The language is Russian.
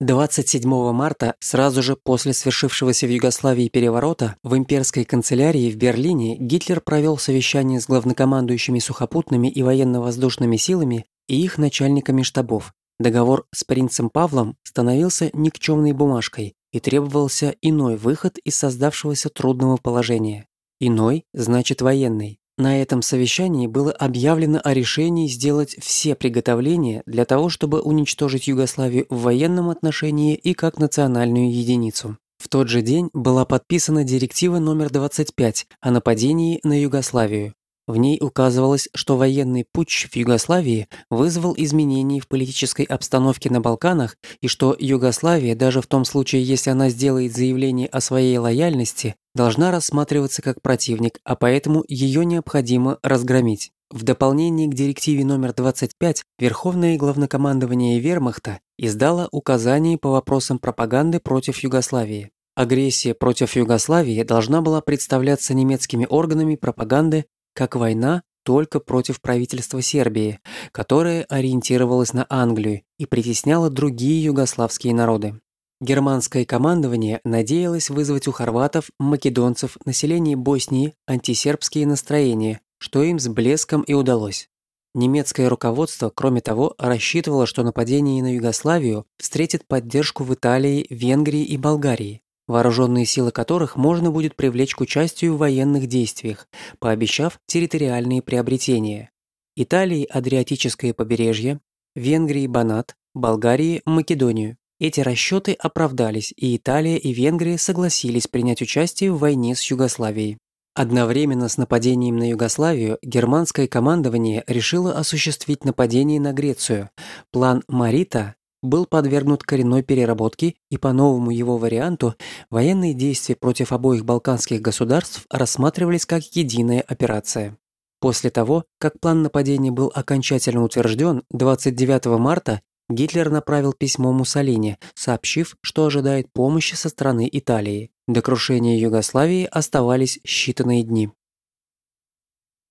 27 марта, сразу же после свершившегося в Югославии переворота, в имперской канцелярии в Берлине Гитлер провел совещание с главнокомандующими сухопутными и военно-воздушными силами и их начальниками штабов. Договор с принцем Павлом становился никчемной бумажкой и требовался иной выход из создавшегося трудного положения. Иной значит военный. На этом совещании было объявлено о решении сделать все приготовления для того, чтобы уничтожить Югославию в военном отношении и как национальную единицу. В тот же день была подписана директива номер 25 о нападении на Югославию. В ней указывалось, что военный путч в Югославии вызвал изменения в политической обстановке на Балканах и что Югославия, даже в том случае, если она сделает заявление о своей лояльности, должна рассматриваться как противник, а поэтому ее необходимо разгромить. В дополнение к директиве номер 25 Верховное главнокомандование Вермахта издало указания по вопросам пропаганды против Югославии. Агрессия против Югославии должна была представляться немецкими органами пропаганды как война только против правительства Сербии, которое ориентировалось на Англию и притесняло другие югославские народы. Германское командование надеялось вызвать у хорватов, македонцев, населения Боснии антисербские настроения, что им с блеском и удалось. Немецкое руководство, кроме того, рассчитывало, что нападение на Югославию встретит поддержку в Италии, Венгрии и Болгарии вооруженные силы которых можно будет привлечь к участию в военных действиях, пообещав территориальные приобретения. Италии – Адриатическое побережье, Венгрии – Банат, Болгарии – Македонию. Эти расчеты оправдались, и Италия и Венгрия согласились принять участие в войне с Югославией. Одновременно с нападением на Югославию германское командование решило осуществить нападение на Грецию. План Марита был подвергнут коренной переработке, и по новому его варианту военные действия против обоих балканских государств рассматривались как единая операция. После того, как план нападения был окончательно утвержден, 29 марта Гитлер направил письмо Муссолини, сообщив, что ожидает помощи со стороны Италии. До крушения Югославии оставались считанные дни.